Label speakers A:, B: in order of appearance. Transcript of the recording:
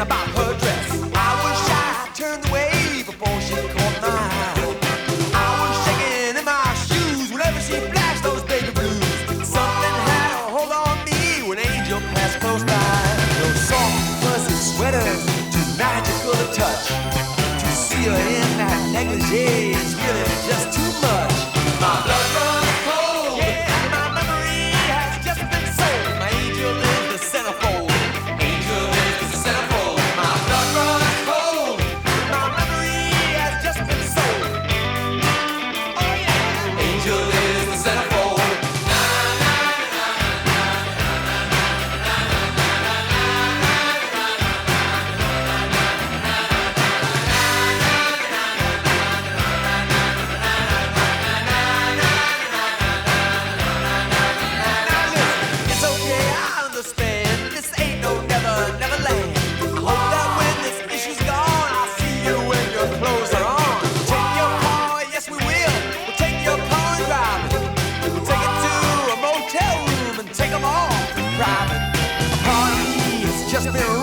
A: about her dress. I was shy, I turned away before she caught my eye. I was shaking in my shoes whenever she flashed those baby blues. Something had a hold on me when Angel passed close by. just be